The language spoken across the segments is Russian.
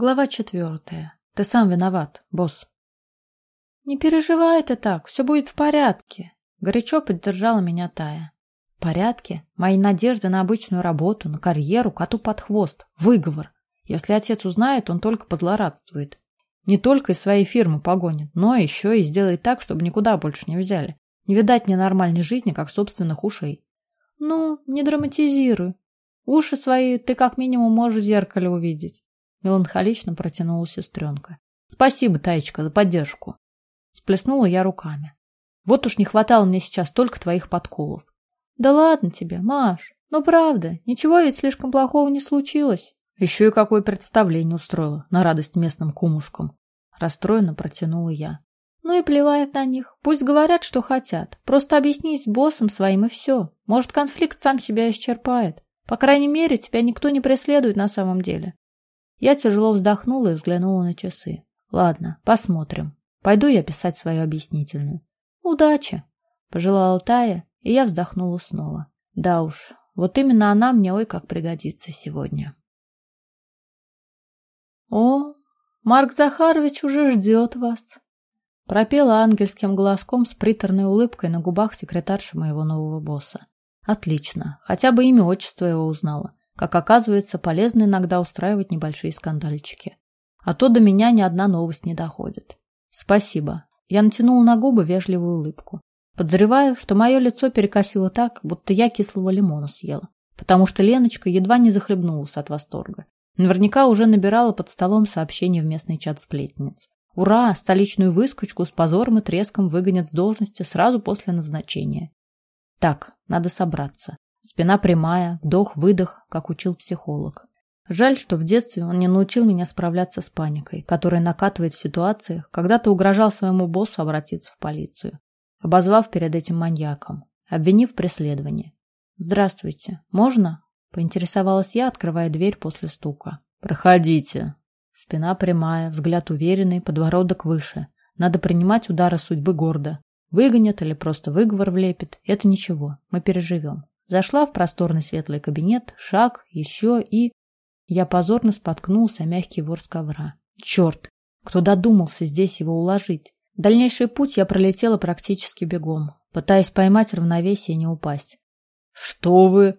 Глава четвертая. Ты сам виноват, босс. Не переживай ты так, все будет в порядке. Горячо поддержала меня Тая. В порядке? Мои надежды на обычную работу, на карьеру, коту под хвост. Выговор. Если отец узнает, он только позлорадствует. Не только из своей фирмы погонит, но еще и сделает так, чтобы никуда больше не взяли. Не видать мне нормальной жизни, как собственных ушей. Ну, не драматизируй. Уши свои ты как минимум можешь в зеркале увидеть. Меланхолично протянула сестренка. Спасибо, Таечка, за поддержку. Сплеснула я руками. Вот уж не хватало мне сейчас только твоих подколов. Да ладно тебе, Маш. Ну правда, ничего ведь слишком плохого не случилось. Еще и какое представление устроила на радость местным кумушкам. Расстроенно протянула я. Ну и плевать на них. Пусть говорят, что хотят. Просто объяснись с боссом своим и все. Может, конфликт сам себя исчерпает. По крайней мере, тебя никто не преследует на самом деле. Я тяжело вздохнула и взглянула на часы. Ладно, посмотрим. Пойду я писать свою объяснительную. Удачи, пожелала Тая, и я вздохнула снова. Да уж, вот именно она мне ой как пригодится сегодня. О, Марк Захарович уже ждет вас. Пропела ангельским голоском с приторной улыбкой на губах секретарши моего нового босса. Отлично, хотя бы имя отчество его узнала. Как оказывается, полезно иногда устраивать небольшие скандальчики. А то до меня ни одна новость не доходит. Спасибо. Я натянула на губы вежливую улыбку. Подозреваю, что мое лицо перекосило так, будто я кислого лимона съела. Потому что Леночка едва не захлебнулась от восторга. Наверняка уже набирала под столом сообщения в местный чат сплетниц. Ура! Столичную выскочку с позором и треском выгонят с должности сразу после назначения. Так, надо собраться. Спина прямая, вдох-выдох, как учил психолог. Жаль, что в детстве он не научил меня справляться с паникой, которая накатывает в ситуациях, когда ты угрожал своему боссу обратиться в полицию, обозвав перед этим маньяком, обвинив в преследовании. «Здравствуйте. Можно?» – поинтересовалась я, открывая дверь после стука. «Проходите». Спина прямая, взгляд уверенный, подбородок выше. Надо принимать удары судьбы гордо. Выгонят или просто выговор влепит – это ничего, мы переживем. Зашла в просторный светлый кабинет, шаг, еще и... Я позорно споткнулся о мягкий ворс ковра. Черт! Кто додумался здесь его уложить? Дальнейший путь я пролетела практически бегом, пытаясь поймать равновесие и не упасть. «Что вы?»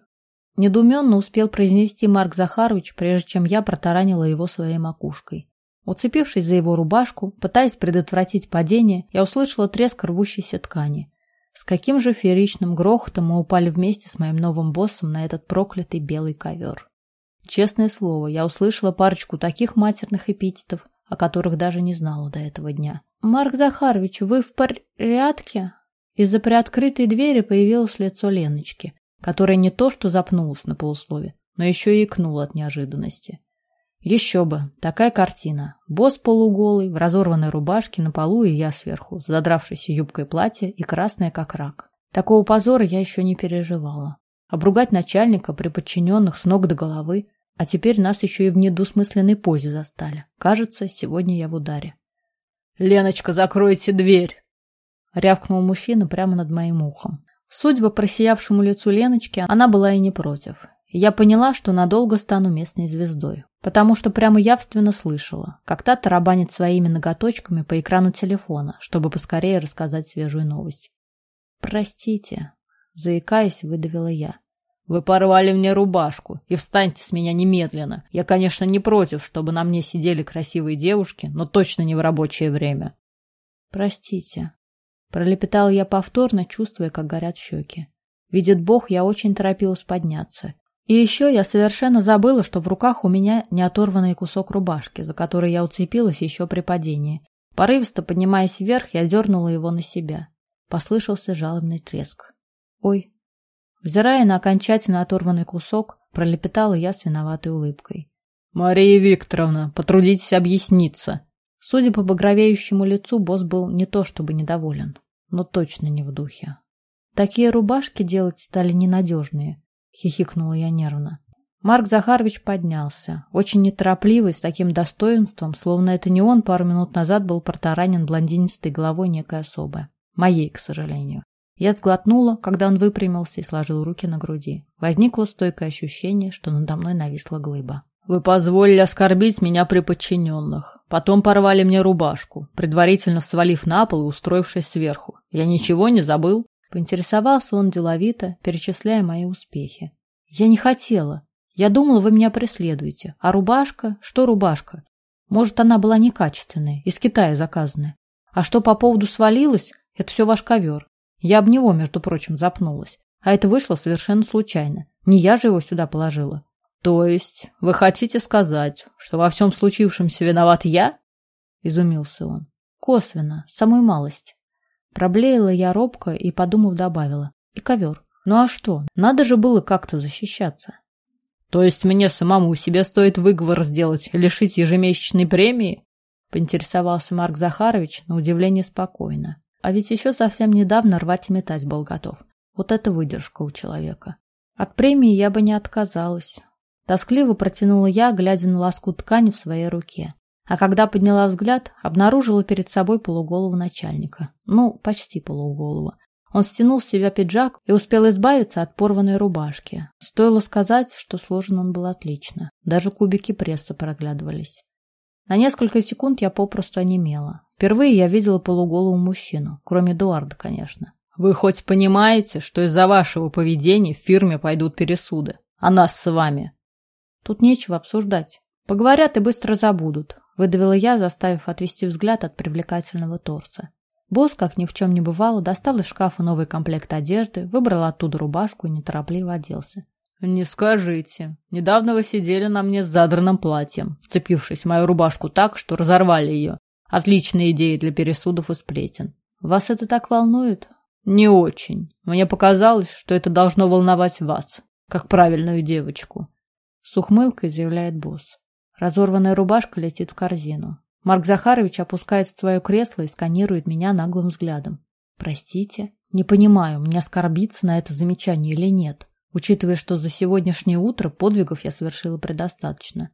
Недуменно успел произнести Марк Захарович, прежде чем я протаранила его своей макушкой. Уцепившись за его рубашку, пытаясь предотвратить падение, я услышала треск рвущейся ткани. С каким же фееричным грохотом мы упали вместе с моим новым боссом на этот проклятый белый ковер. Честное слово, я услышала парочку таких матерных эпитетов, о которых даже не знала до этого дня. «Марк Захарович, вы в порядке?» Из-за приоткрытой двери появилось лицо Леночки, которая не то что запнулась на полуслове, но еще и икнула от неожиданности. Еще бы, такая картина. Босс полуголый, в разорванной рубашке, на полу и я сверху, задравшейся юбкой платья и красная как рак. Такого позора я еще не переживала. Обругать начальника при подчиненных с ног до головы, а теперь нас еще и в недвусмысленной позе застали. Кажется, сегодня я в ударе. «Леночка, закройте дверь!» Рявкнул мужчина прямо над моим ухом. Судя по просиявшему лицу Леночки, она была и не против. Я поняла, что надолго стану местной звездой потому что прямо явственно слышала, как та тарабанит своими ноготочками по экрану телефона, чтобы поскорее рассказать свежую новость. «Простите», — заикаясь, выдавила я. «Вы порвали мне рубашку, и встаньте с меня немедленно. Я, конечно, не против, чтобы на мне сидели красивые девушки, но точно не в рабочее время». «Простите», — пролепетал я повторно, чувствуя, как горят щеки. Видит Бог, я очень торопилась подняться, и еще я совершенно забыла, что в руках у меня не оторванный кусок рубашки, за который я уцепилась еще при падении. Порывисто поднимаясь вверх, я дернула его на себя. Послышался жалобный треск. «Ой!» Взирая на окончательно оторванный кусок, пролепетала я с виноватой улыбкой. «Мария Викторовна, потрудитесь объясниться!» Судя по багровеющему лицу, босс был не то чтобы недоволен, но точно не в духе. Такие рубашки делать стали ненадежные. — хихикнула я нервно. Марк Захарович поднялся, очень неторопливый, с таким достоинством, словно это не он пару минут назад был протаранен блондинистой головой некой особы. Моей, к сожалению. Я сглотнула, когда он выпрямился и сложил руки на груди. Возникло стойкое ощущение, что надо мной нависла глыба. Вы позволили оскорбить меня при подчиненных. Потом порвали мне рубашку, предварительно свалив на пол и устроившись сверху. Я ничего не забыл. Поинтересовался он деловито, перечисляя мои успехи. Я не хотела. Я думала, вы меня преследуете. А рубашка? Что рубашка? Может, она была некачественная, из Китая заказанная. А что по поводу свалилась, это все ваш ковер. Я об него, между прочим, запнулась. А это вышло совершенно случайно. Не я же его сюда положила. То есть вы хотите сказать, что во всем случившемся виноват я? Изумился он. Косвенно, самую малость. Проблеяла я робко и, подумав, добавила. И ковер. Ну а что, надо же было как-то защищаться. То есть мне самому себе стоит выговор сделать, лишить ежемесячной премии? Поинтересовался Марк Захарович на удивление спокойно. А ведь еще совсем недавно рвать и метать был готов. Вот это выдержка у человека. От премии я бы не отказалась. Тоскливо протянула я, глядя на лоскут ткани в своей руке. А когда подняла взгляд, обнаружила перед собой полуголову начальника. Ну, почти полуголову. Он стянул с себя пиджак и успел избавиться от порванной рубашки. Стоило сказать, что сложен он был отлично. Даже кубики пресса проглядывались. На несколько секунд я попросту онемела. Впервые я видела полуголову мужчину, кроме Эдуарда, конечно. «Вы хоть понимаете, что из-за вашего поведения в фирме пойдут пересуды? А нас с вами?» Тут нечего обсуждать. Поговорят и быстро забудут, выдавила я, заставив отвести взгляд от привлекательного торса. Босс, как ни в чем не бывало, достал из шкафа новый комплект одежды, выбрал оттуда рубашку и неторопливо оделся. «Не скажите. Недавно вы сидели на мне с задранным платьем, вцепившись в мою рубашку так, что разорвали ее. Отличная идея для пересудов и сплетен. Вас это так волнует?» «Не очень. Мне показалось, что это должно волновать вас, как правильную девочку. С ухмылкой заявляет босс. Разорванная рубашка летит в корзину. Марк Захарович опускается в свое кресло и сканирует меня наглым взглядом. Простите, не понимаю, мне оскорбиться на это замечание или нет, учитывая, что за сегодняшнее утро подвигов я совершила предостаточно.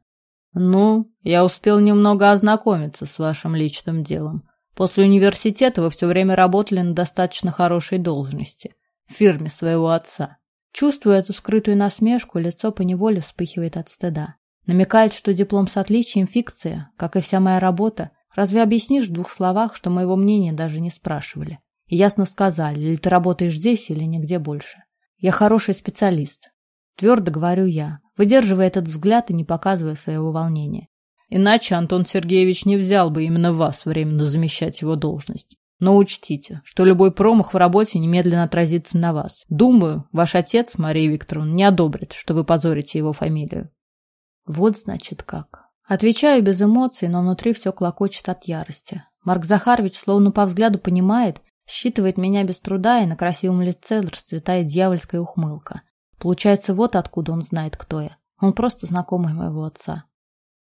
Ну, я успел немного ознакомиться с вашим личным делом. После университета вы все время работали на достаточно хорошей должности в фирме своего отца. Чувствуя эту скрытую насмешку, лицо поневоле вспыхивает от стыда. Намекает, что диплом с отличием фикция, как и вся моя работа. Разве объяснишь в двух словах, что моего мнения даже не спрашивали? И ясно сказали, или ты работаешь здесь, или нигде больше. Я хороший специалист. Твердо говорю я, выдерживая этот взгляд и не показывая своего волнения. Иначе Антон Сергеевич не взял бы именно вас временно замещать его должность. Но учтите, что любой промах в работе немедленно отразится на вас. Думаю, ваш отец, Мария Викторовна, не одобрит, что вы позорите его фамилию. Вот значит как. Отвечаю без эмоций, но внутри все клокочет от ярости. Марк Захарович словно по взгляду понимает, считывает меня без труда, и на красивом лице расцветает дьявольская ухмылка. Получается, вот откуда он знает, кто я. Он просто знакомый моего отца.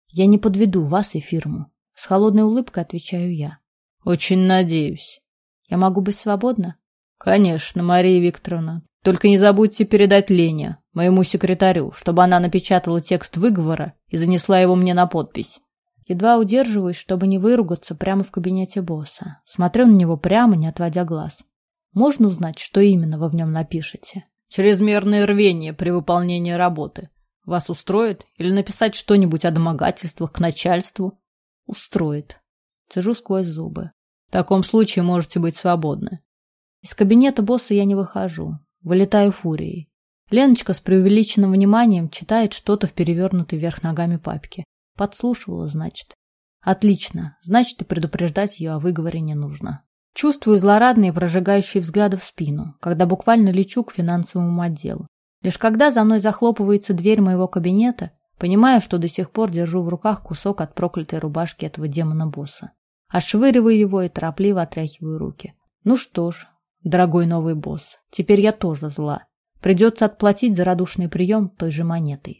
Я не подведу вас и фирму. С холодной улыбкой отвечаю я. Очень надеюсь. Я могу быть свободна? Конечно, Мария Викторовна. Только не забудьте передать Лене, моему секретарю, чтобы она напечатала текст выговора и занесла его мне на подпись. Едва удерживаюсь, чтобы не выругаться прямо в кабинете босса. Смотрю на него прямо, не отводя глаз. Можно узнать, что именно вы в нем напишете? Чрезмерное рвение при выполнении работы. Вас устроит? Или написать что-нибудь о домогательствах к начальству? Устроит. Цежу сквозь зубы. В таком случае можете быть свободны. Из кабинета босса я не выхожу. Вылетаю фурией. Леночка с преувеличенным вниманием читает что-то в перевернутой вверх ногами папке. Подслушивала, значит. Отлично. Значит, и предупреждать ее о выговоре не нужно. Чувствую злорадные прожигающие взгляды в спину, когда буквально лечу к финансовому отделу. Лишь когда за мной захлопывается дверь моего кабинета, понимаю, что до сих пор держу в руках кусок от проклятой рубашки этого демона-босса. Ошвыриваю его и торопливо отряхиваю руки. Ну что ж, дорогой новый босс, теперь я тоже зла. Придется отплатить за радушный прием той же монетой.